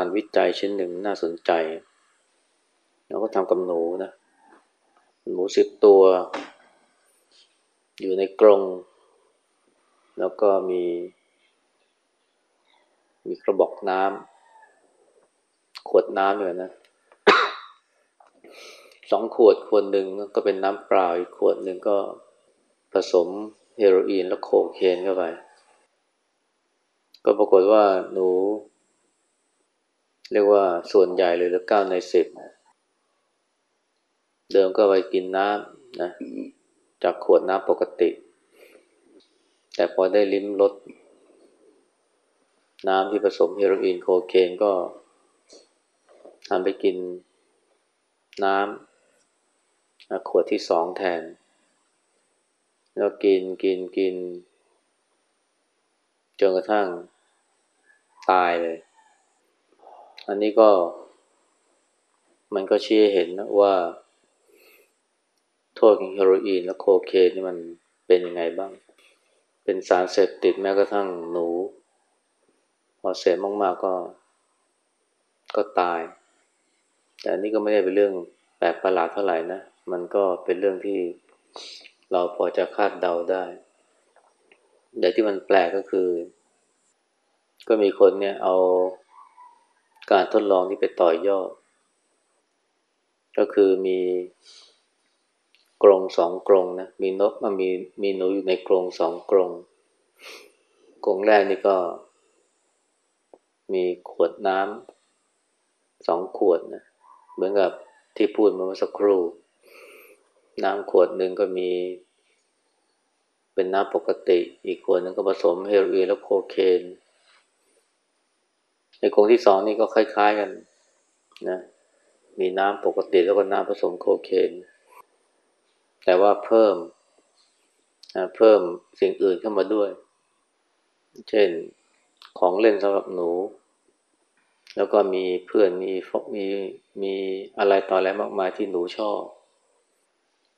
านวิจัยชิ้นหนึ่งน่าสนใจแล้วก็ทำกับหนูนะ หนูสิบตัว อยู่ในกรง แล้วก็มี มีกระบอกน้ำขวดน้ำเลยนะสองขวดขวดหนึ่งก็เป็นน้ำเปล่าอีกขวดหนึ่งก็ผสมเฮโรอีนและโคเคนเข้าไป ก็ปรากฏว่าหนู เรียกว่าส่วนใหญ่เลยหรือเก้าในสิบเดิมก็ไปกินน้ำนะจากขวดน้ำปกติ แต่พอได้ลิ้มรสน้ำที่ผสมเฮโรอีนโคเคนก็หันไปกินน้ำขวดที่สองแทน แล้วกินกินกินจนกระทั่งตายเลย อันนี้ก็ มันก็ชี้เห็นนะว่า โทษของเฮโรอีนและโคเคนนี่มันเป็นยังไงบ้าง เป็นสารเสพติดแม้กระทั่งหนู พอเสพมากๆก็ ก็ตาย แต่อันนี้ก็ไม่ได้เป็นเรื่องแปลกประหลาดเท่าไหร่นะ มันก็เป็นเรื่องที่เราพอจะคาดเดาได้ แต่ที่มันแปลกก็คือ ก็มีคนเนี่ยเอา การทดลองที่ไปต่อยอด ก็คือมีกรงสองกรงนะ มีนกมันมีมีหนูอยู่ในกรงสองกรงกรงแรกนี่ก็ มีขวดน้ำสองขวดนะ เหมือนกับที่พูดมาเมื่อสักครู่ น้ำขวดหนึ่งก็มี เป็นน้ำปกติ อีกขวดหนึ่งก็ผสมเฮโรอีนและโคเคน ในโกรงที่สองนี่ก็คล้ายๆกันนะมีน้ำปกติแล้วก็น้ำผสมโคเคน แต่ว่าเพิ่มนะเพิ่มสิ่งอื่นเข้ามาด้วย เช่นของเล่นสำหรับหนู แล้วก็มีเพื่อนมีฟกมีมีอะไรต่ออะไรมากมายที่หนูชอบ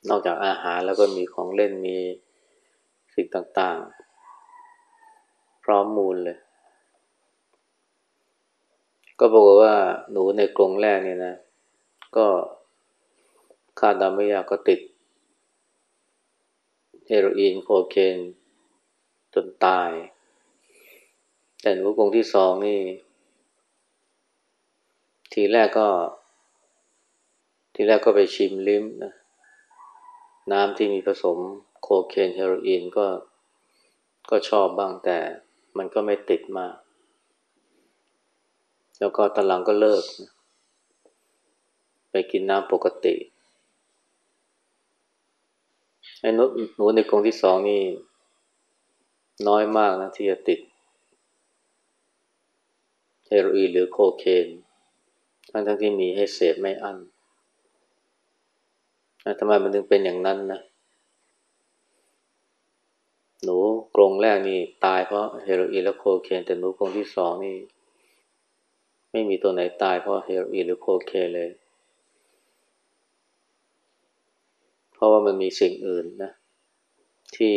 นอกจากอาหารแล้วก็มีของเล่นมีสิ่งต่างๆ พร้อมมูลเลย ก็บอกว่าหนูในกรงแรกเนี่ยนะ ก็คาดดาไม่ยากก็ติด เฮโรอีนโคเคนจนตาย แต่หนูกรงที่สองนี่ ทีแรกก็ ทีแรกก็ไปชิมลิ้มนะน้ำที่มีผสมโคเคนเฮโรอีนก็ก็ชอบบ้างแต่มันก็ไม่ติดมาก แล้วก็ตอนหลังก็เลิก ไปกินน้ำปกติไอ้นุหนูในกรงที่สองนี่ น้อยมากนะที่จะติด เฮโรอีนหรือโคเคน ทั้งทั้งที่มีให้เสพไม่อั้นทำไมมันถึงเป็นอย่างนั้นนะ หนูกรงแรกนี่ตายเพราะเฮโรอีนและโคเคน แต่หนูกรงที่สองนี่ ไม่มีตัวไหนตายเพราะเฮโรอีนหรือโคเคนเลย เพราะว่ามันมีสิ่งอื่นนะ ที่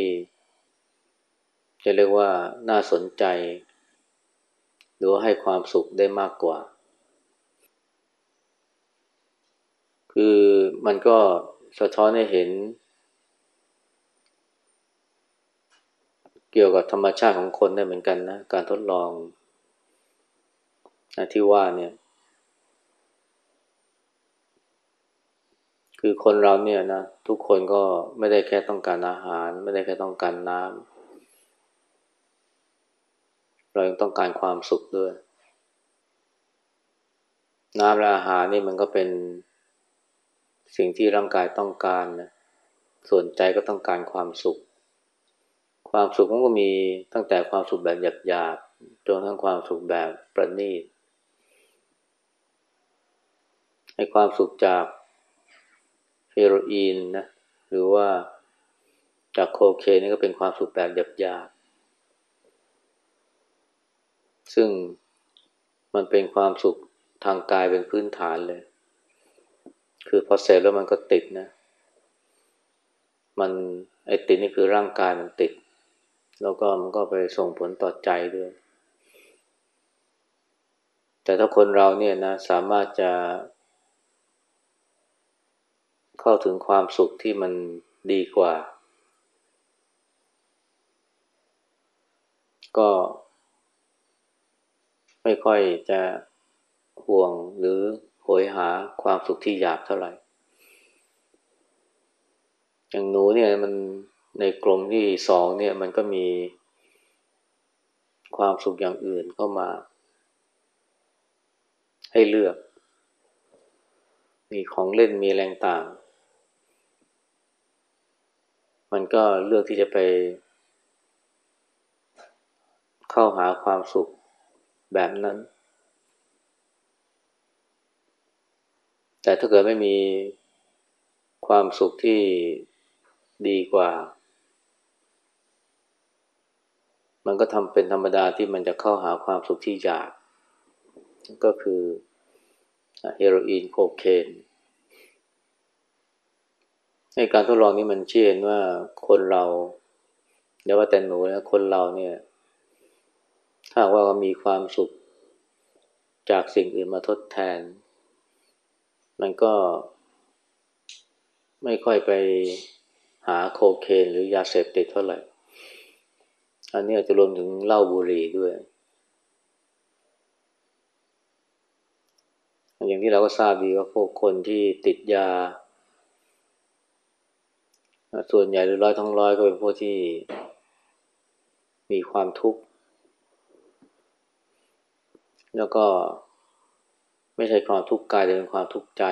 จะเรียกว่าน่าสนใจ หรือว่าให้ความสุขได้มากกว่า คือมันก็สะท้อนให้เห็น เกี่ยวกับธรรมชาติของคนได้เหมือนกันนะ การทดลอง ที่ว่าเนี่ย คือคนเราเนี่ยนะทุกคนก็ไม่ได้แค่ต้องการอาหาร ไม่ได้แค่ต้องการน้ำเรายังต้องการความสุขด้วย น้ำและอาหารนี่มันก็เป็นสิ่งที่ร่างกายต้องการนะส่วนใจก็ต้องการความสุข ความสุขมันก็มีตั้งแต่ความสุขแบบหยาบๆจนทั้งความสุขแบบประณีต ให้ความสุขจากเฮโรอีนนะหรือว่าจากโคเคนนี่ก็เป็นความสุขแบบหยาบๆซึ่งมันเป็นความสุขทางกายเป็นพื้นฐานเลย คือพอเสร็จแล้วมันก็ติดนะ มันไอติดนี่คือร่างกายมันติด แล้วก็มันก็ไปส่งผลต่อใจด้วย แต่ถ้าคนเราเนี่ยนะสามารถจะ เข้าถึงความสุขที่มันดีกว่า ก็ ไม่ค่อยจะห่วงหรือโหยหาความสุขที่หยาบเท่าไหร่ อย่างหนูเนี่ยมันในกลมที่สองเนี่ยมันก็มีความสุขอย่างอื่นเข้ามา ให้เลือก มีของเล่นมีแรงต่าง มันก็เลือกที่จะไป เข้าหาความสุขแบบนั้น แต่ถ้าเกิดไม่มีความสุขที่ดีกว่า มันก็ทำเป็นธรรมดาที่มันจะเข้าหาความสุขที่อยาก ก็คือเฮโรอีนโคเคน ในการทดลองนี้มันเชื่อว่าคนเราเดี๋ยวว่าแต่หนูนะคนเราเนี่ย ถ้าว่ามีความสุขจากสิ่งอื่นมาทดแทน มันก็ไม่ค่อยไปหาโคเคนหรือยาเสพติดเท่าไหร่ อันนี้อาจจะรวมถึงเหล้าบุหรี่ด้วย อย่างที่เราก็ทราบดีว่าพวกคนที่ติดยา ส่วนใหญ่หรือร้อยทั้งร้อยก็เป็นพวกที่มีความทุกข์ แล้วก็ไม่ใช่ความทุกข์กายแต่เป็นความทุกข์ใจ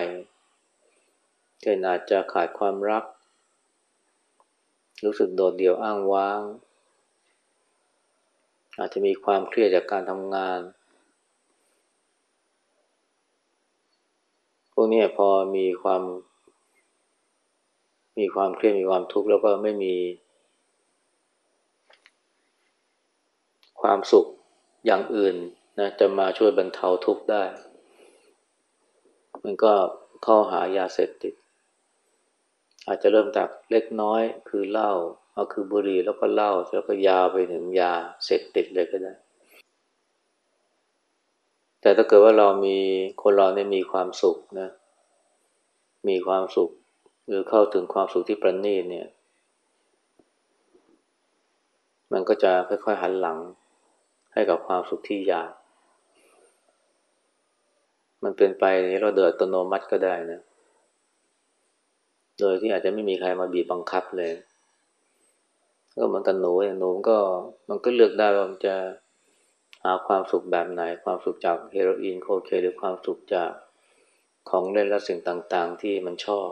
เช่นอาจจะขาดความรัก รู้สึกโดดเดี่ยวอ้างว้าง อาจจะมีความเครียดจากการทำงาน พวกนี้พอมีความ มีความเครียดมีความทุกข์แล้วก็ไม่มี ความสุขอย่างอื่นนะจะมาช่วยบรรเทาทุกข์ได้ มันก็เข้าหายาเสพติด อาจจะเริ่มจากเล็กน้อยคือเหล้าเอาคือบุหรี่แล้วก็เหล้าแล้วก็ยาวไปถึงยาเสพติดเลยก็ได้ แต่ถ้าเกิดว่าเรามีคนเราเนี่ยมีความสุขนะ มีความสุข หรือเข้าถึงความสุขที่ประณีตเนี่ย มันก็จะค่อยๆหันหลังให้กับความสุขที่ยาก มันเป็นไปเราเดือดอัตโนมัติก็ได้นะ โดยที่อาจจะไม่มีใครมาบีบบังคับเลย ก็เหมือนกันหนูอย่างหนูก็มันก็เลือกได้ว่ามันจะหาความสุขแบบไหน ความสุขจากเฮโรอีนโคเคหรือความสุขจากของเล่นและสิ่งต่างๆ ที่มันชอบ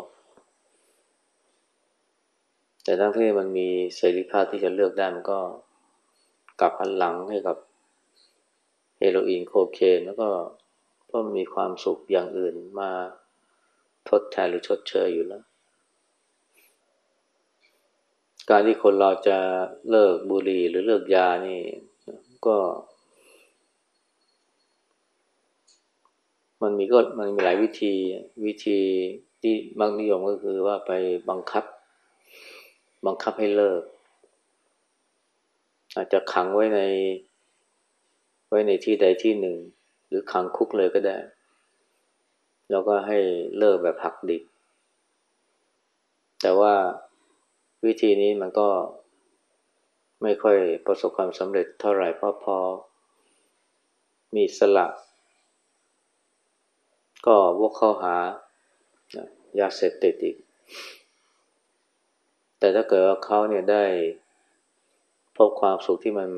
แต่ทั้งที่มันมีเสรีภาพที่จะเลือกได้มันก็กลับหันหลังให้กับเฮโรอีนโคเคนแล้วก็เพราะมีความสุขอย่างอื่นมาทดแทนหรือชดเชยอยู่แล้ว การที่คนเราจะเลิกบุหรี่หรือเลิกยานี่ก็ มันมีก็มันมีหลายวิธีวิธีที่มักนิยมก็คือว่าไปบังคับ บังคับให้เลิก อาจจะขังไว้ใน ไว้ในที่ใดที่หนึ่ง หรือขังคุกเลยก็ได้ แล้วก็ให้เลิกแบบหักดิบแต่ว่าวิธีนี้มันก็ไม่ค่อยประสบความสำเร็จเท่าไหร่เพราะพอ มีสละ ก็วกเข้าหายาเสพติดอีก แต่ถ้าเกิดว่าเขาเนี่ยได้พบความสุขที่มัน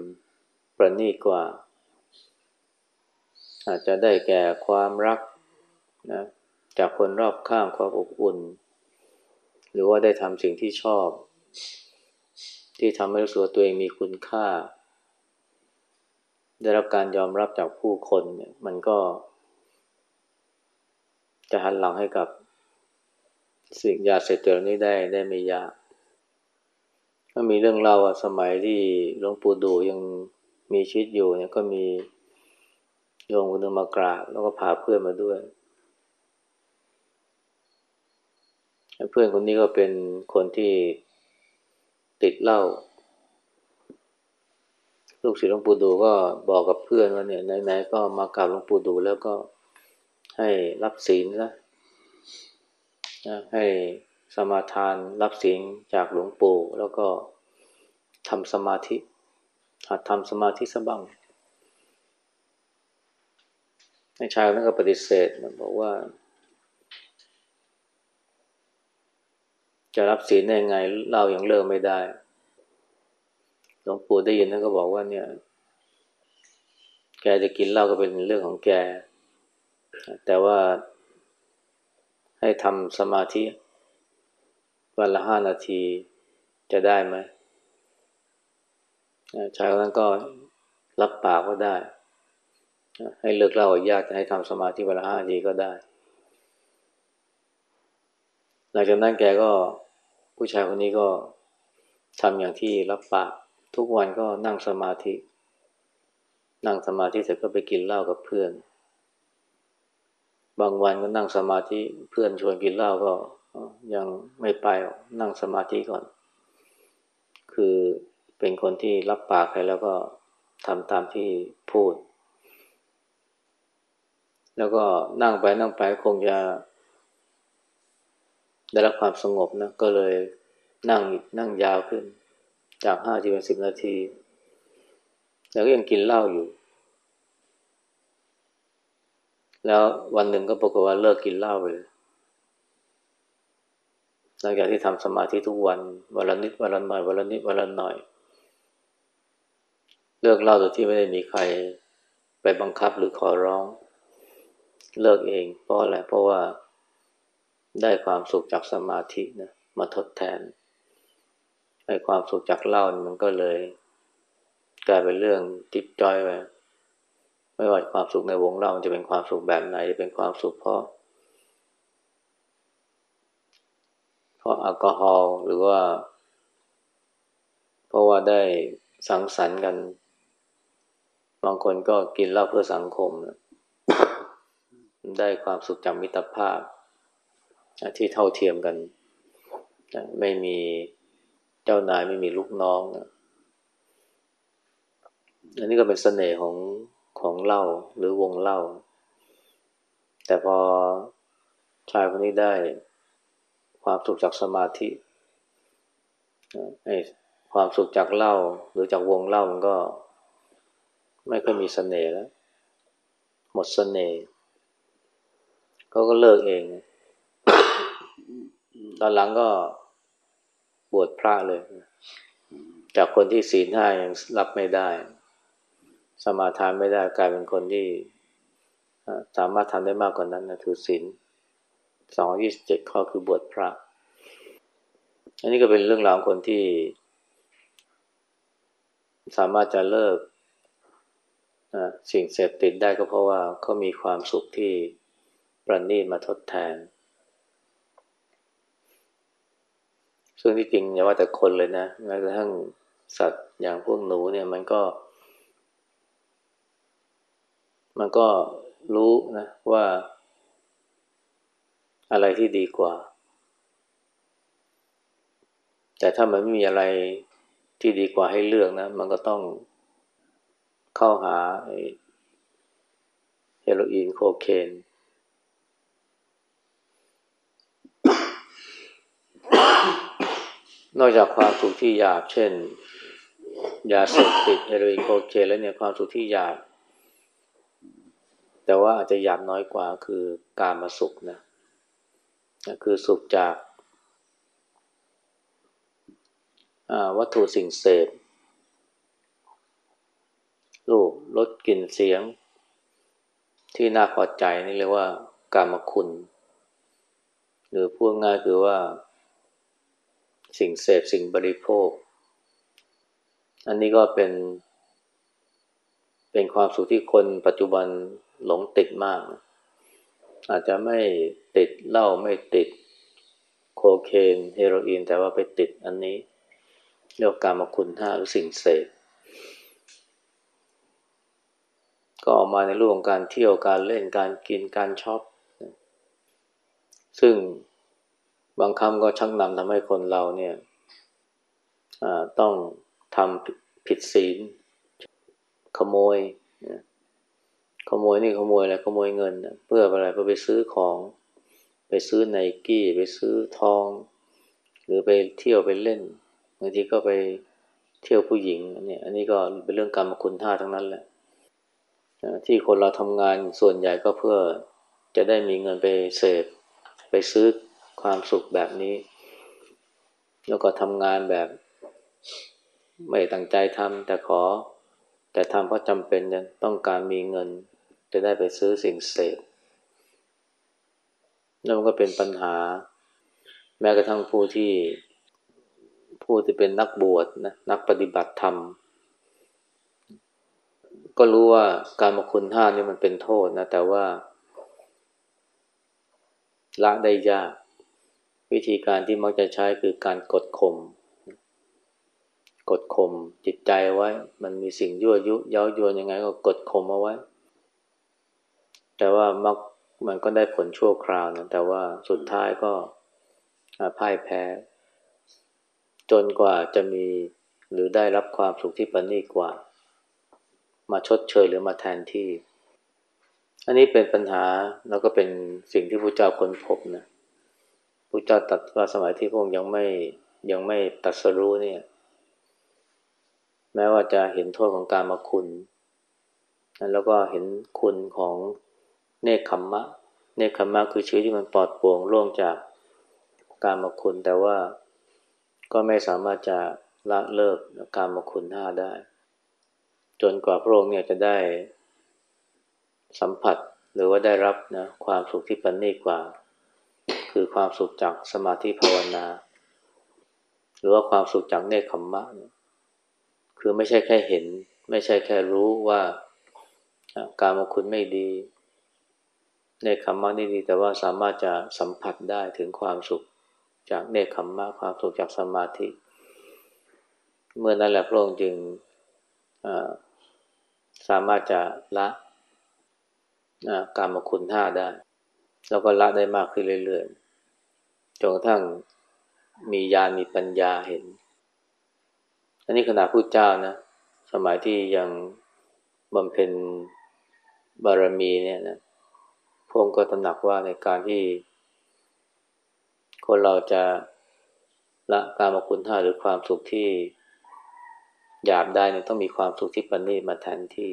ประณีตกว่า อาจจะได้แก่ความรักนะจากคนรอบข้างความอบอุ่น หรือว่าได้ทำสิ่งที่ชอบ ที่ทำให้รู้สึกตัวเองมีคุณค่า ได้รับการยอมรับจากผู้คนเนี่ยมันก็ จะหันหลังให้กับสิ่งยาเสพติดนี้ได้ได้ไม่ยาก ก็มีเรื่องเล่าว่าสมัยที่หลวงปู่ดูยังมีชีวิตอยู่เนี่ยก็มีโยมคนนึงมากราบแล้วก็พาเพื่อนมาด้วย เพื่อนคนนี้ก็เป็นคนที่ติดเหล้าลูกศิษย์หลวงปู่ดูก็บอกกับเพื่อนว่าเนี่ยไหนๆก็มากราบหลวงปู่ดูแล้วก็ให้รับศีลนะให้ สมาทานรับศีลจากหลวงปู่แล้วก็ทำสมาธิหัดทำสมาธิสบ้างในชายนั้นก็ปฏิเสธนะบอกว่า จะรับศีลได้ยังไงเรายัางเลิกไม่ได้ หลวงปู่ได้ยินท่านก็บอกว่าเนี่ย แกจะกินเหล้าก็เป็นเรื่องของแก แต่ว่าให้ทำสมาธิ วันละห้านาทีจะได้ไหมชายคนนั้นก็รับปากว่าได้ ให้เลิกเล่าญาติให้ทำสมาธิวันละห้านาทีก็ได้ หลังจากนั้นแกก็ผู้ชายคนนี้ก็ทำอย่างที่รับปาก ทุกวันก็นั่งสมาธิ นั่งสมาธิเสร็จก็ไปกินเหล้ากับเพื่อน บางวันก็นั่งสมาธิเพื่อนชวนกินเหล้าก็ ยังไม่ไปนั่งสมาธิก่อน คือเป็นคนที่รับปากใครแล้วก็ทำตามที่พูด แล้วก็นั่งไปนั่งไปคงจะได้รับความสงบนะ ก็เลยนั่งนั่งยาวขึ้น จากห้าทีเป็นสิบนาที แล้วก็ยังกินเหล้าอยู่ แล้ววันหนึ่งก็ปรากฏว่าเลิกกินเหล้าไปเลย หลังจากที่ทำสมาธิทุกวันวันละนิดวันละหน่อยวันละนิดวันละหน่อย เลิกเล่าโดยที่ไม่ได้มีใครไปบังคับหรือขอร้อง เลิกเองเพราะอะไรเพราะว่าได้ความสุขจากสมาธินะมาทดแทนไอ้ความสุขจากเล่ามันก็เลย กลายเป็นเรื่องติดจอยไปไม่ว่าความสุขในวงเล่ามันจะเป็นความสุขแบบไหนจะเป็นความสุขเพราะ เพราะแอลกอฮอล์หรือว่า เพราะว่าได้สังสรรค์กัน บางคนก็กินเหล้าเพื่อสังคม ได้ความสุขจากมิตรภาพ ที่เท่าเทียมกัน ไม่มีเจ้านายไม่มีลูกน้องอันนี้ก็เป็นสเสน่ห์ของของเหล้าหรือวงเหล้าแต่พอชายคนนี้ได้ ความสุขจากสมาธิไอ้ความสุขจากเหล้าหรือจากวงเหล้ามันก็ ไม่ค่อยมีสเสน่ห์แล้ว หมดสเสน่ห์เขาก็เลิกเอง ตอนหลังก็บวชพระเลย จากคนที่ศีลห้ายังรับไม่ได้ สมาทานไม่ได้กลายเป็นคนที่สามารถทำได้มากกว่านั้นนะคือศีล สองยี่สิบเจ็ดข้อคือบวชพระ อันนี้ก็เป็นเรื่องราวคนที่ สามารถจะเลิกสิ่งเสพติดได้ก็เพราะว่าเขามีความสุขที่ประณีตมาทดแทน ซึ่งที่จริงอย่าว่าแต่คนเลยนะแม้กระทั่งสัตว์อย่างพวกหนูเนี่ยมันก็ มันก็รู้นะว่า อะไรที่ดีกว่า แต่ถ้ามันไม่มีอะไรที่ดีกว่าให้เลือกนะ มันก็ต้องเข้าหาเฮโรอีนโคเคนนอกจากความสุขที่หยาบ เช่น ยาเสพติดเฮโรอีนโคเคนแล้วเนี่ยความสุขที่หยาบ แต่ว่าอาจจะหยาบน้อยกว่าคือการมาสุขนะ คือสุขจากวัตถุสิ่งเสพรูปรสกลิ่นเสียง ที่น่าพอใจนี่เรียกว่าการมคุณ หรือพูดง่ายคือว่า สิ่งเสพสิ่งบริโภค อันนี้ก็เป็น เป็นความสุขที่คนปัจจุบันหลงติดมาก อาจจะไม่ติดเหล้าไม่ติดโคเคนเฮโรอีน แต่ว่าไปติดอันนี้เรียกการมาคุณห้าหรือสิ่งเสพก็ออกมาในรูปของการเที่ยวการเล่นการกินการช็อปซึ่งบางคำก็ชักนำทำให้คนเราเนี่ยต้องทำผิดศีล ขโมย ขโมยนี่ขโมยอะไรขโมยเงินเพื่ออะไรเพื่อไปซื้อของ ไปซื้อไนกี้ไปซื้อทอง หรือไปเที่ยวไปเล่นบางทีก็ไปเที่ยวผู้หญิงเนี่ยอันนี้ก็เป็นเรื่องกรรมคุณท่าทั้งนั้นแหละที่คนเราทำงานส่วนใหญ่ก็เพื่อจะได้มีเงินไปเสพไปซื้อความสุขแบบนี้ แล้วก็ทำงานแบบไม่ตั้งใจทำแต่ขอ แต่ทำเพราะจำเป็นต้องการมีเงิน จะได้ไปซื้อสิ่งเสพแล้วมันก็เป็นปัญหา แม้กระทั่งผู้ที่ผู้ที่เป็นนักบวชนะนักปฏิบัติธรรม ก็รู้ว่าการมาคุณห้านี่มันเป็นโทษนะ แต่ว่า ละได้ยาก วิธีการที่มักจะใช้คือการกดข่มกดข่มจิตใจไว้ มันมีสิ่งยั่วยุเย้ายวนยังไงก็กดข่มเอาไว้ แต่ว่ามักมันก็ได้ผลชั่วคราวนะแต่ว่าสุดท้ายก็พ่ายแพ้ จนกว่าจะมีหรือได้รับความสุขที่ประณีตกว่า มาชดเชยหรือมาแทนที่ อันนี้เป็นปัญหาแล้วก็เป็นสิ่งที่พระเจ้าค้นพบนะพระเจ้าตัดว่าสมัยที่พระองค์ยังไม่ยังไม่ตัดสรู้เนี่ย แม้ว่าจะเห็นโทษของการมาคุณ แล้วก็เห็นคุณของ เนคขมมะ เนคขมมะคือชีวิตที่มันปลอดโปร่งโล่งจากการมาคุณ แต่ว่าก็ไม่สามารถจะละเลิกการมาคุณห้าได้ จนกว่าพระองค์เนี่ยจะได้สัมผัสหรือว่าได้รับนะความสุขที่ประณีตกว่า คือความสุขจากสมาธิภาวนา หรือว่าความสุขจากเนคขมมะเนี่ยคือไม่ใช่แค่เห็น ไม่ใช่แค่รู้ว่าการมคุณไม่ดี เนคขมมะนี่ดีแต่ว่าสามารถจะสัมผัสได้ถึงความสุขจากเนคขมมะความสุขจากสมาธิ เมื่อนั้นแหละพระองค์จึงสามารถจะละการมคุณห้าได้ แล้วก็ละได้มากขึ้นเรื่อยๆจนกระทั่งมีญาณมีปัญญาเห็น อันนี้ขณะพูดเจ้านะ สมัยที่ยังบำเพ็ญบารมีเนี่ยนะ พงก็ตระหนักว่าในการที่ คนเราจะละการมคุณห้าหรือความสุขที่หยาบได้เนี่ยต้องมีความสุขที่ประณีตมาแทนที่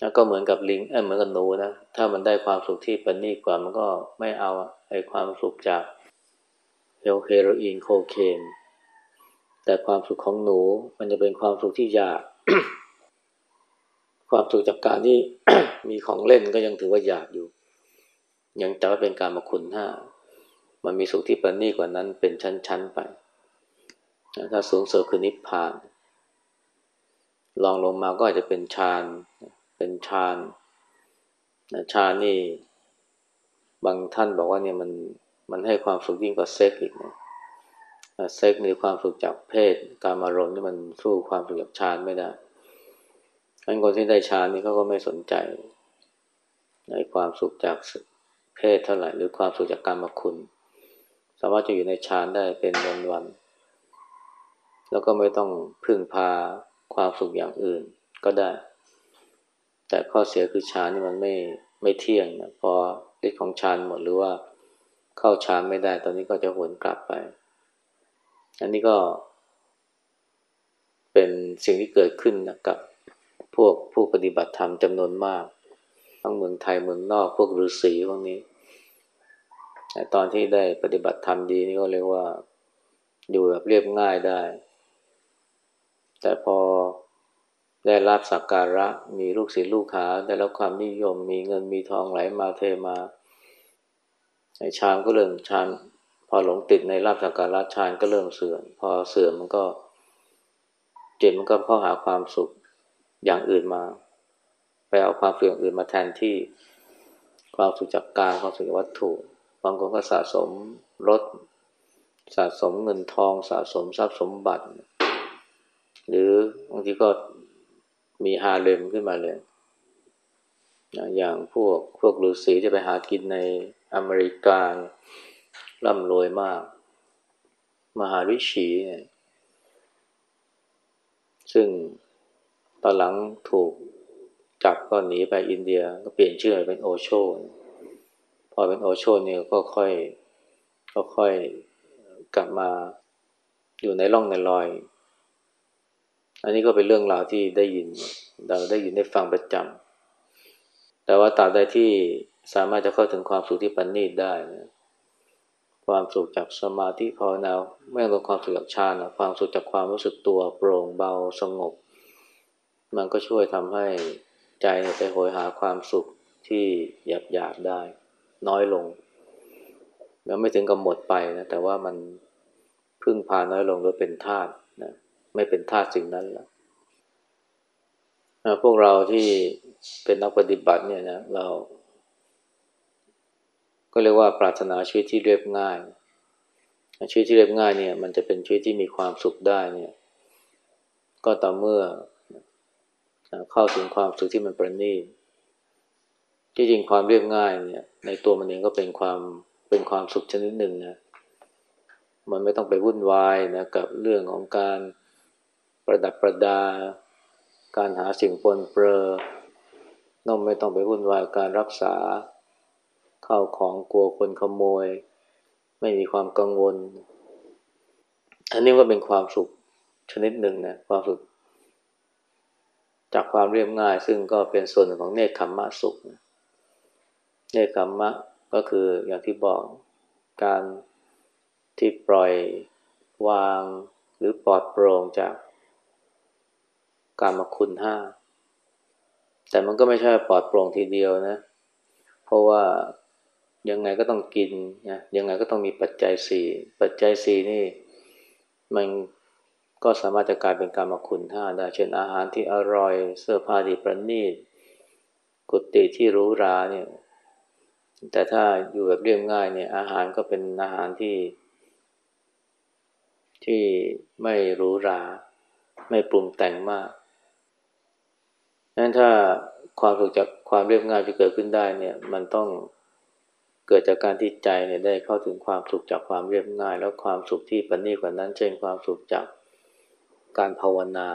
แล้วก็เหมือนกับลิงเออเหมือนกับหนูนะถ้ามันได้ความสุขที่ประณีตกว่ามันก็ไม่เอาไอ้ความสุขจากเฮโรอีนโคเคนแต่ความสุขของหนูมันจะเป็นความสุขที่หยาบความสุขจากการที่มีของเล่นก็ยังถือว่าหยาบอยู่ ยังจะว่าเป็นการมาคุณห้า มันมีสุขที่ประณีกว่านั้นเป็นชั้น ๆ ไป ถ้าสูงสุดคือนิพพานลองลงมาก็อาจจะเป็นฌาน เป็นฌานฌานนี่ บางท่านบอกว่าเนี่ยมันมันให้ความสุขยิ่งกว่าเซ็กอีกนะเซ็กมีความสุขจากเพศ การมารมนี่มันสู้ความสุขจากฌานไม่ได้อันคนที่ได้ฌานนี่เขาก็ไม่สนใจในความสุขจาก เพศเท่าไหร่หรือความสุขจากการมาคุณ สามารถจะอยู่ในฌานได้เป็นวันวัน แล้วก็ไม่ต้องพึ่งพาความสุขอย่างอื่นก็ได้ แต่ข้อเสียคือฌานนี่มันไม่ไม่เที่ยงนะพอฤทธิ์ของฌานหมดหรือว่าเข้าฌานไม่ได้ ตอนนี้ก็จะหวนกลับไป อันนี้ก็ เป็นสิ่งที่เกิดขึ้นนะกับพวกผู้ปฏิบัติธรรมจำนวนมาก ทั้งเมืองไทยเมืองนอกพวกฤาษีพวกนี้ ต่ตอนที่ได้ปฏิบัติธรรมดีนี่ก็เรียกว่าอยู่แบบเรียบง่ายได้ แต่พอได้รับสักการะ มีลูกศิษย์ลูกหาได้รับความนิยม มีเงินมีทองไหลมาเทมาไอ้ฌานก็เริ่มฌานพอหลงติดในลาบสักการะฌานก็เริ่มเสื่อม พอเสื่อมมันก็จิตมันก็เข้าหาความสุขอย่างอื่นมา ไปเอาความสุขอย่างอื่นมาแทนที่ความสุขจากการความสุขจากวัตถุางคนก็สะสมรถ สะสมเงินทอง สะสมทรัพย์สมบัติ หรือบางทีก็มีฮาเลมขึ้นมาเลยนะอย่างพวกพวกฤาษีจะไปหากินในอเมริการ่ำรวยมาก มหาวิชีเนี่ยซึ่งตอนหลังถูกจับก็หนีไปอินเดียก็เปลี่ยนชื่อเป็นโอโชพ อเป็นโอโชเนี่ยก็ค่อยก็ค่อยกลับมาอยู่ในร่องในรอย อันนี้ก็เป็นเรื่องราวที่ได้ยิน เราได้ยินได้ฟังประจำแต่ว่าตราบใดที่สามารถจะเข้าถึงความสุขที่ปันนีตได้นะความสุขจากสมาธิภาวนาไม่ต้องความสุขจากฌานนะความสุขจากความรู้สึกตัวโปร่งเบาสงบ มันก็ช่วยทำให้ใจไปโหยหาความสุขที่หยาบหยาบได้ น้อยลง แล้วไม่ถึงกับหมดไปนะแต่ว่ามันพึ่งพาน้อยลงโดยเป็นธาตุนะไม่เป็นธาตุสิ่งนั้นแล้วพวกเราที่เป็นนักปฏิบัติเนี่ยนะเรา ก็เรียกว่าปรารถนาชีวิตที่เรียบง่ายชีวิตที่เรียบง่ายเนี่ย มันจะเป็นชีวิตที่มีความสุขได้เนี่ย ก็ต่อเมื่อเข้าถึงความสุขที่มันประณีต ที่จริงความเรียบง่ายเนี่ย ในตัวมันเองก็เป็นความเป็นความสุขชนิดหนึ่งนะ มันไม่ต้องไปวุ่นวายนะกับเรื่องของการประดับประดา การหาสิ่งปนเปื้อน้องไม่ต้องไปวุ่นวายการรักษาข้าวของกลัวคนขโมย ไม่มีความกังวล อันนี้ก็เป็นความสุขชนิดหนึ่งนะความสุขจากความเรียบง่ายซึ่งก็เป็นส่วนหนึ่งของเนคขมมะสุข เนคขมมะก็คืออย่างที่บอกการที่ปล่อยวางหรือปลอดโปร่งจากการมาคุณห้า แต่มันก็ไม่ใช่ปลอดโปร่งทีเดียวนะ เพราะว่ายังไงก็ต้องกินนะยังไงก็ต้องมีปัจจัยสี่ปัจจัยสี่นี่ มันก็สามารถจะกลายเป็นการมาคุณห้าได้ เช่นอาหารที่อร่อย เสื้อผ้าที่ประณีต กุฏิที่รู้ราเนี่ย แต่ถ้าอยู่แบบเรียบง่ายเนี่ยอาหารก็เป็นอาหารที่ ที่ไม่หรู้รา ไม่ปรุงแต่งมากนั้นถ้าความสุขจากความเรียบง่ายจะเกิดขึ้นได้เนี่ย มันต้องเกิดจากการที่ใจเนี่ยได้เข้าถึงความสุขจากความเรียบง่าย แล้วความสุขที่ประณีตกว่านั้น เช่นความสุขจากการภาวนา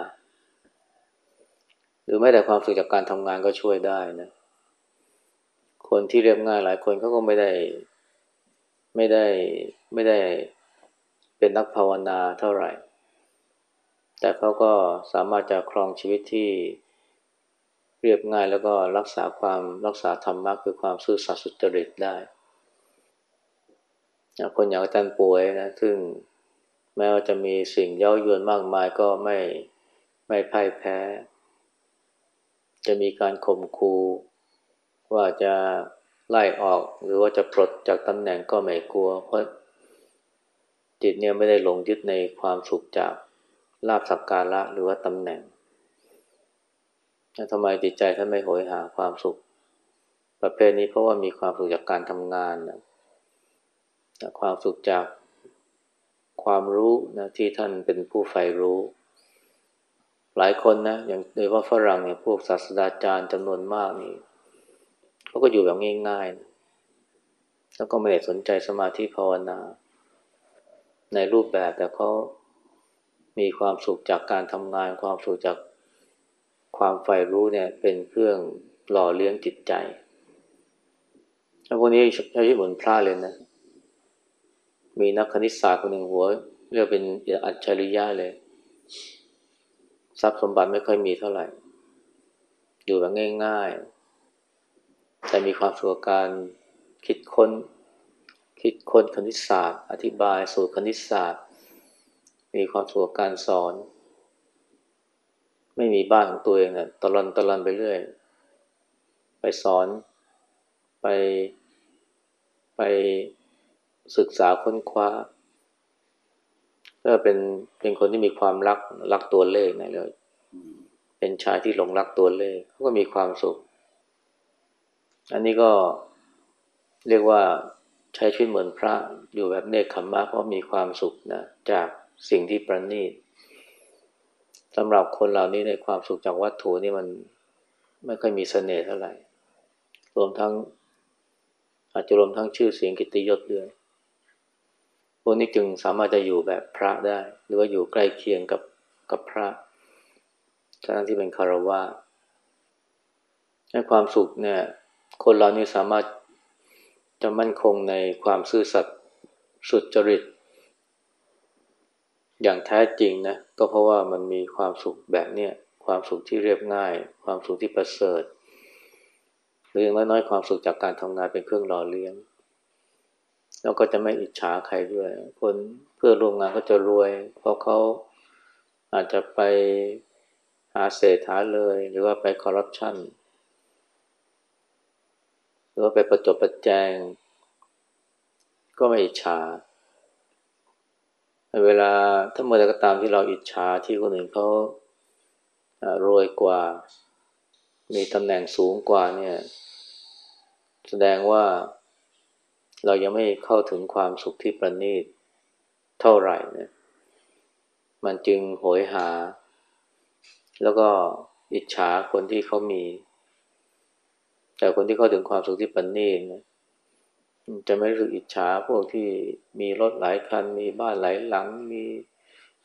หรือไม่แต่ความสุขจากการทำงานก็ช่วยได้นะ คนที่เรียบง่ายหลายคนเขาก็ไม่ได้ไม่ได้ไม่ได้เป็นนักภาวนาเท่าไหร่ แต่เขาก็สามารถจะครองชีวิตที่เรียบง่ายแล้วก็รักษาความรักษาธรรมะคือความซื่อสัตย์สุจริตได้คนอย่างอาจารย์ป่วยนะซึ่งแม้ว่าจะมีสิ่งเย้ายวนมากมายก็ไม่ไม่พ่ายแพ้ จะมีการข่มคู ว่าจะไล่ออกหรือว่าจะปลดจากตำแหน่งก็ไม่กลัว เพราะจิตเนี่ยไม่ได้หลงยึดในความสุขจากลาบสักการะหรือว่าตำแหน่งทำไมจิตใจท่านไม่โหยหาความสุข ประเภทนี้เพราะว่ามีความสุขจากการทำงานนะความสุขจากความรู้นะที่ท่านเป็นผู้ใฝ่รู้ หลายคนนะอย่างโดยว่าฝรั่งเนี่ยพวกศาสตราจารย์จำนวนมากนี่ เขาก็อยู่แบบง่ายๆนะแล้วก็ไม่ได้สนใจสมาธิภาวนา ในรูปแบบแต่เขามีความสุขจากการทำงาน ความสุขจากความใฝ่รู้เนี่ย เป็นเครื่องหล่อเลี้ยงจิตใจแล้วพวกนี้ใช้ชีวิตเหมือนพระเลยนะ มีนักคณิตศาสตร์คนหนึ่งหัว เรียกเป็นอัจฉริยะเลย ทรัพย์สมบัติไม่ค่อยมีเท่าไหร่ อยู่แบบง่าย ๆ แต่มีความสุขการคิดค้น คิดค้นคณิตศาสตร์ อธิบายสูตรคณิตศาสตร์ มีความสุขการสอน ไม่มีบ้านของตัวเองเนะี่ยตลอนตลอนไปเรื่อย ไปสอน ไป ไปศึกษาค้นคว้าก็เป็นเป็นคนที่มีความรักรักตัวเลขนะเลยเป็นชายที่หลงรักตัวเลขเขาก็มีความสุข อันนี้ก็เรียกว่าใช้ชีวิตเหมือนพระอยู่แบบเนคขมมะเพราะมีความสุขนะจากสิ่งที่ประณีตสำหรับคนเหล่านี้ในความสุขจากวัตถุนี่มันไม่ค่อยมีเสน่ห์เท่าไหร่ รวมทั้ง อาจจะรวมทั้งชื่อเสียงกิตติยศด้วยพวกนี้จึงสามารถจะอยู่แบบพระได้ หรือว่าอยู่ใกล้เคียงกับกับพระทั้งที่เป็นคารวะในความสุขเนี่ย คนเรานี่สามารถจะมั่นคงในความซื่อสัตย์สุจริต อย่างแท้จริงนะ ก็เพราะว่ามันมีความสุขแบบเนี้ยความสุขที่เรียบง่าย ความสุขที่ประเสริฐหรืออย่างน้อยๆความสุขจากการทำงานเป็นเครื่องหล่อเลี้ยง แล้วก็จะไม่อิจฉาใครด้วย คนเพื่อร่วมงานก็จะรวย เพราะเขาอาจจะไปหาเศษหาเลย หรือว่าไปคอร์รัปชัน หรือว่าไปประจบประแจง ก็ไม่อิจฉาเวลาถ้าเมื่อใดก็ตามที่เราอิจฉาที่คนอื่นเขารวยกว่า มีตำแหน่งสูงกว่าเนี่ย แสดงว่าเรายังไม่เข้าถึงความสุขที่ประณีตเท่าไหร่เนี่ย มันจึงโหยหา แล้วก็อิจฉาคนที่เขามี แต่คนที่เข้าถึงความสุขที่ประณีตเนี่ยจะไม่รู้สึกอิจฉาพวกที่มีรถหลายคัน มีบ้านหลายหลัง มี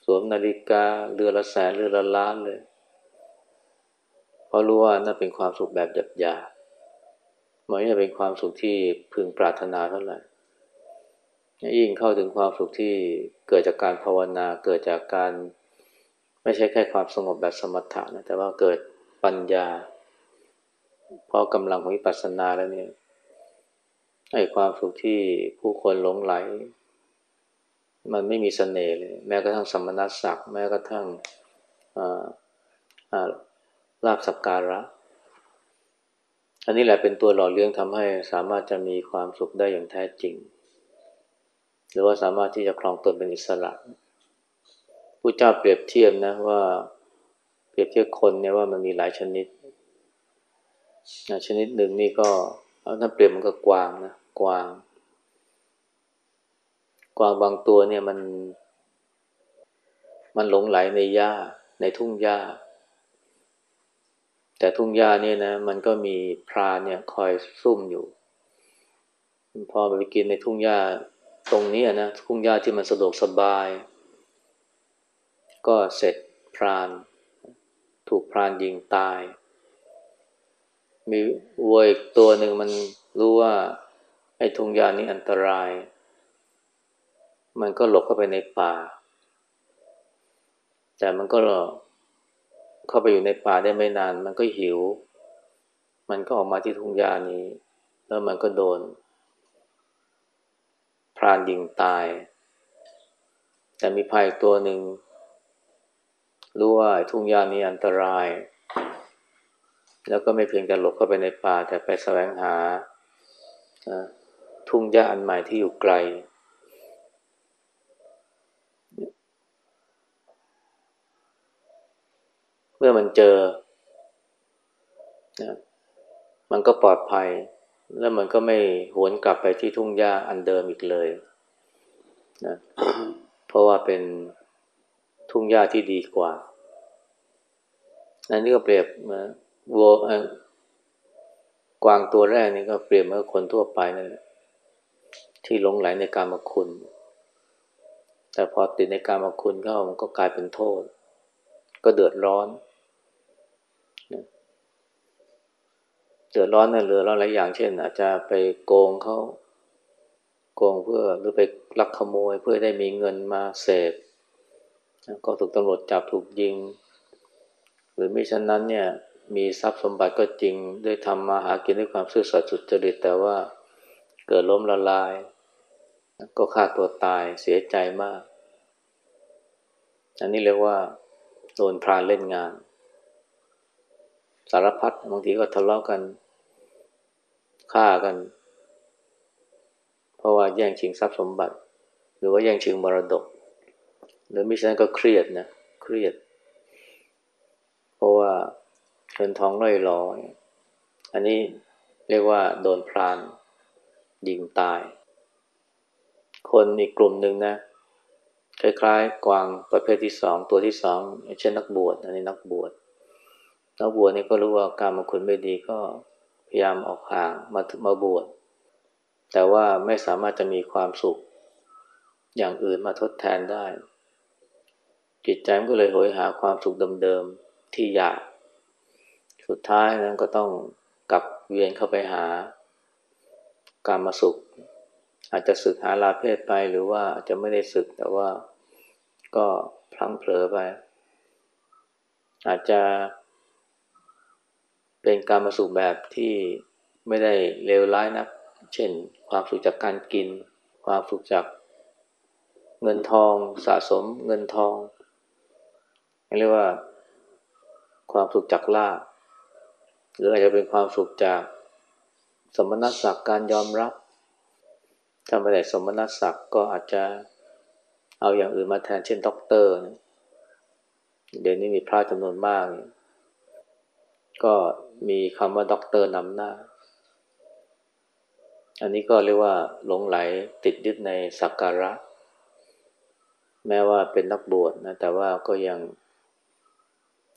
สวมนาฬิกาเรือละแสนเรือละล้านเลย เพราะรู้ว่านั่นเป็นความสุขแบบหยาบมันจะเป็นความสุขที่พึงปรารถนาเท่าไหร่ยิ่งเข้าถึงความสุขที่เกิดจากการภาวนา เกิดจากการ ไม่ใช่แค่ความสงบแบบสมถะนะแต่ว่าเกิดปัญญา เพราะกำลังของวิปัสสนาแล้วเนี่ยไอ้ความสุขที่ผู้คนหลงไหล มันไม่มีสเสน่ห์เลย แม้กระทั่งสมณศักดิ์แม้กระทั่งลาบสักการะ อันนี้แหละเป็นตัวหล่อเลี้ยงทำให้สามารถจะมีความสุขได้อย่างแท้จริง หรือว่าสามารถที่จะครองตนเป็นอิสระผู้เจ้าเปรียบเทียบนะว่าเปรียบเทียบคนเนี่ยว่ามันมีหลายชนิด ชนิดหนึ่งนี่ก็ถ้าเปรียบมันก็กวางนะกวาง กวางบางตัวเนี่ยมัน มันหลงไหลในหญ้าในทุ่งหญ้า แต่ทุ่งหญ้าเนี่ยนะ มันก็มีพรานเนี่ยคอยซุ่มอยู่ พอไปกินในทุ่งหญ้าตรงนี้นะทุ่งหญ้าที่มันสะดวกสบาย ก็เสร็จพราน ถูกพรานยิงตาย มีวัวอีกตัวหนึ่งมันรู้ว่า ไอ้ทุ่งหญ้านี้อันตราย มันก็หลบเข้าไปในป่า แต่มันก็เข้าไปอยู่ในป่าได้ไม่นาน มันก็หิว มันก็ออกมาที่ทุ่งหญ้านี้ แล้วมันก็โดน พรานยิงตาย แต่มีภัยตัวหนึ่งรู้ว่าทุ่งหญ้านี้อันตราย แล้วก็ไม่เพียงแต่หลบเข้าไปในป่า แต่ไปแสวงหาทุ่งหญ้าอันใหม่ที่อยู่ไกล เมื่อมันเจอนะมันก็ปลอดภัย แล้วมันก็ไม่หวนกลับไปที่ทุ่งหญ้าอันเดิมอีกเลยนะเพราะว่าเป็นทุ่งหญ้าที่ดีกว่าอันนี้ก็เปรียบมา วัวกวางตัวแรกนี่ก็เปรียบเหมือนคนทั่วไปนั่นแหละที่หลงไหลในการมาคุณ แต่พอติดในการมาคุณเข้ามันก็กลายเป็นโทษ ก็เดือดร้อน เดือดร้อนในเรือร้อนหลายอย่างเช่น อาจจะไปโกงเขาโกงเพื่อหรือไปลักขโมยเพื่อได้มีเงินมาเสพก็ถูกตำรวจจับถูกยิง หรือไม่ฉะนั้นเนี่ย มีทรัพย์สมบัติก็จริงด้วยทำมาหากินด้วยความซื่อสัตย์สุจริต แต่ว่าเกิดล้มละลาย ก็ฆ่าตัวตายเสียใจมาก อันนี้เรียกว่าโดนพรานเล่นงาน สารพัดบางทีก็ทะเลาะกันฆ่ากัน เพราะว่าแย่งชิงทรัพย์สมบัติ หรือว่าแย่งชิงมรดก หรือมิฉะนั้นก็เครียดนะเครียด เพราะว่า เงินทองล่อยลออันนี้เรียกว่าโดนพรานยิงตาย คนอีกกลุ่มหนึ่งนะ คล้ายๆ กวางประเภทที่สองตัวที่สองเช่นนักบวชอันนี้นักบวชนักบวชนี่ก็รู้ว่าการมาคุณไม่ดีก็พยายามออกห่างมามาบวชแต่ว่าไม่สามารถจะมีความสุข อย่างอื่นมาทดแทนได้ จิตใจมันก็เลยโหยหาความสุขเดิมๆที่อยาก สุดท้ายนั้นก็ต้องกลับเวียนเข้าไปหาการมาสุข อาจจะศึกหาลาเพศไปหรือว่าอาจจะไม่ได้ศึกแต่ว่าก็พลั้งเผลอไป อาจจะเป็นการมาสุขแบบที่ไม่ได้เลวร้ายนะเช่น ความสุขจากการกิน ความสุขจากเงินทองสะสมเงินทองเรียกว่าความสุขจากลาภ หรืออาจจะเป็นความสุขจากสมณศักดิ์การยอมรับ ถ้าไม่ได้สมณศักดิ์ก็อาจจะเอาอย่างอื่นมาแทนเช่นด็อกเตอร์เดี๋ยวนี้มีพระจำนวนมาก ก็มีคำว่าด็อกเตอร์นำหน้า อันนี้ก็เรียกว่าหลงใหลติดยึดในสักการะ แม้ว่าเป็นนักบวชนะ แต่ว่าก็ยัง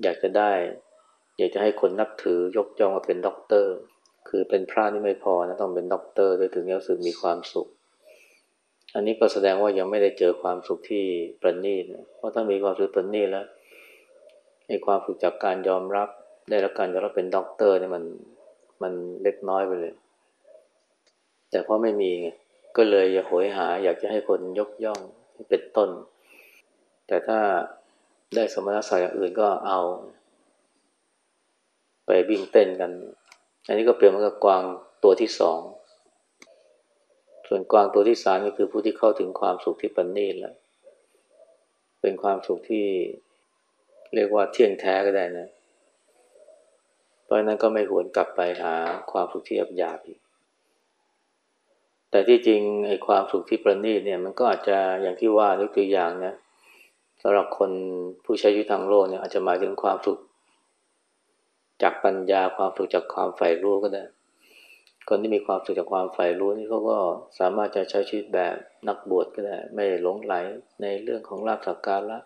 อยากจะได้ อยากจะให้คนนับถือยกย่องว่าเป็นด็อกเตอร์ คือเป็นพระนี่ไม่พอนะต้องเป็นด็อกเตอร์ด้วยถึงจะรู้สึกมีความสุข อันนี้ก็แสดงว่ายังไม่ได้เจอความสุขที่ประณีตนะเพราะถ้ามีความสุขประณีตแล้วไอ้ความสุขจากการยอมรับได้รับการยอมรับเป็นด็อกเตอร์เนี่ยมันมันเล็กน้อยไปเลย แต่เพราะไม่มีก็เลยอยากโหยหา อยากจะให้คนยกย่องเป็นต้น แต่ถ้าได้สมณศักดิ์อย่างอื่นก็เอา วิ่งเต้นกัน อันนี้ก็เปรียบเหมือนกับกวางตัวที่สอง ส่วนกวางตัวที่สามก็คือผู้ที่เข้าถึงความสุขที่ปันนีแล้ว เป็นความสุขที่เรียกว่าเที่ยงแท้ก็ได้นะ เพราะนั้นก็ไม่หวนกลับไปหาความสุขที่หยาบอีกแต่ที่จริงไอ้ความสุขที่ประณีตเนี่ยมันก็อาจจะอย่างที่ว่ายกตัวอย่างนะสำหรับคนผู้ใช้ชีวิตทางโลกเนี่ยอาจจะหมายถึงความสุข จากปัญญาความสุขจากความใฝ่รู้ก็ได้ คนที่มีความสุขจากความใฝ่รู้นี่เขาก็สามารถจะใช้ชีวิตแบบนักบวชก็ได้ ไม่หลงไหลในเรื่องของลาภสักการะ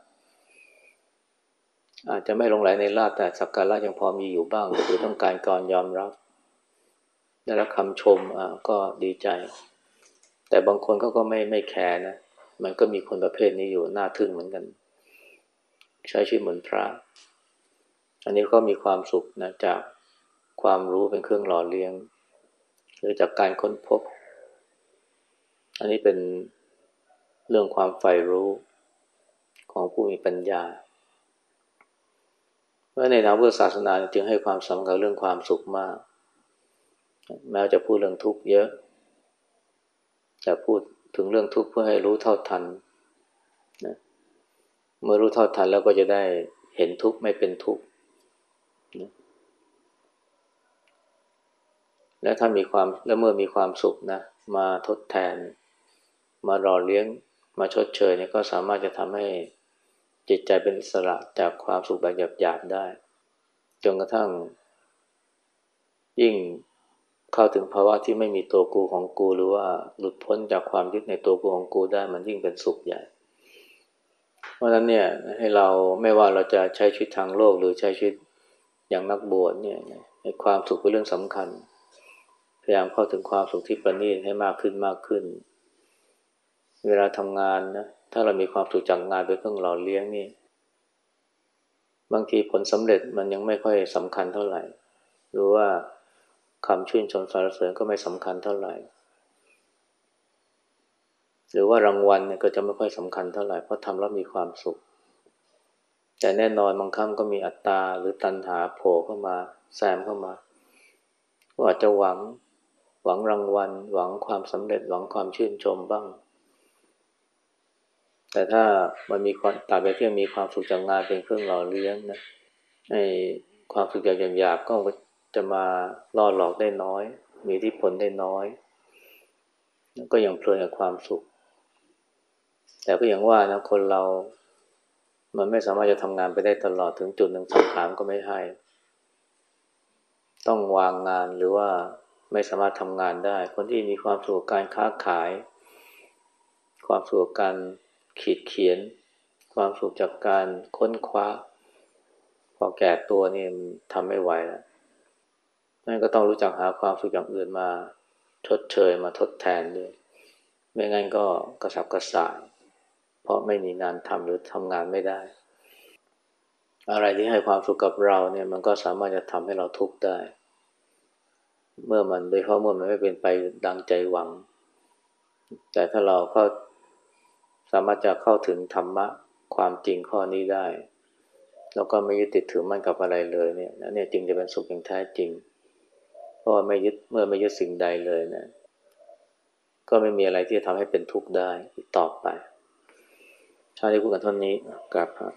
อาจจะไม่หลงไหลในลาภแต่สักการะยังพอมีอยู่บ้างหรือต้องการการยอมรับได้รับคำชมอ่าก็ดีใจ แต่บางคนเขาก็ไม่ไม่แคร์นะ มันก็มีคนประเภทนี้อยู่น่าทึ่งเหมือนกัน ใช้ชีวิตเหมือนพระ อันนี้ก็มีความสุขนะจากความรู้เป็นเครื่องหล่อเลี้ยง หรือจากการค้นพบ อันนี้เป็นเรื่องความใฝ่รู้ของผู้มีปัญญาเพราะในทางพุทธศาสนาจึงให้ความสำคัญเรื่องความสุขมาก แม้จะพูดเรื่องทุกข์เยอะแต่พูดถึงเรื่องทุกข์เพื่อให้รู้เท่าทันนะเมื่อรู้เท่าทันแล้วก็จะได้เห็นทุกข์ไม่เป็นทุกข์ และถ้ามีความและเมื่อมีความสุขนะมาทดแทน มารอเลี้ยงมาชดเชยเนี่ยก็สามารถจะทำให้จิตใจเป็นอิสระจากความสุขแบบหยาบๆได้ จนกระทั่ง ยิ่งเข้าถึงภาวะที่ไม่มีตัวกูของกูหรือว่าหลุดพ้นจากความยึดในตัวกูของกูได้มันยิ่งเป็นสุขใหญ่ เพราะฉะนั้นเนี่ยให้เราไม่ว่าเราจะใช้ชีวิตทางโลกหรือใช้ชีวิต อย่างนักบวชเนี่ยความสุขเป็นเรื่องสำคัญ พยายามเข้าถึงความสุขที่ประณีตให้มากขึ้นมากขึ้น เวลาทำงานนะถ้าเรามีความสุขจากงานเป็นเครื่องหล่อเลี้ยงนี่ บางทีผลสำเร็จมันยังไม่ค่อยสำคัญเท่าไหร่ หรือว่าคำชื่นชมสรรเสริญก็ไม่สำคัญเท่าไหร่ หรือว่ารางวัลเนี่ยก็จะไม่ค่อยสำคัญเท่าไหร่เพราะทำแล้วมีความสุข แต่แน่นอนบางครั้งก็มีอัตตาหรือตัณหาโผล่เข้ามาแซมเข้ามาก็อาจจะหวังหวังรางวัล หวังความสำเร็จหวังความชื่นชมบ้าง แต่ถ้ามันมีความตาบใดที่มีความสุขจากงานเป็นเครื่องหล่อเลี้ยงนะไอ้ความสุขอย่างหยาบๆก็จะมาล่อหลอกได้น้อย มีทธิพลได้น้อย ก็ยังเพลินกับความสุข แต่ก็อย่างว่านะคนเรา มันไม่สามารถจะทำงานไปได้ตลอดถึงจุดหนึ่งสังขารก็ไม่ให้ ต้องวางงานหรือว่าไม่สามารถทำงานได้ คนที่มีความสุขการค้าขาย ความสุขการขีดเขียน ความสุขจากการค้นคว้า พอแก่ตัวนี่มันทำไม่ไหวแล้วนั่นก็ต้องรู้จักหาความสุขอย่างอื่นมาทดเชยมาทดแทนด้วย ไม่งั้นก็กระสับกระส่าย เพราะไม่มีงานทำหรือทำงานไม่ได้ อะไรที่ให้ความสุขกับเราเนี่ยมันก็สามารถจะทำให้เราทุกข์ได้ เมื่อมันโดยเฉพาะเมื่อมันไม่เป็นไปดังใจหวัง แต่ถ้าเราก็สามารถจะเข้าถึงธรรมะความจริงข้อนี้ได้ แล้วก็ไม่ยึดติดถือมั่นกับอะไรเลยเนี่ยนั่นเนี่ยจริงจะเป็นสุขอย่างแท้จริง เพราะไม่ยึดเมื่อไม่ยึดสิ่งใดเลยเนะก็ไม่มีอะไรที่จะทำให้เป็นทุกข์ได้ต่อไป ชาติพูดกันเท่านี้กลับครับ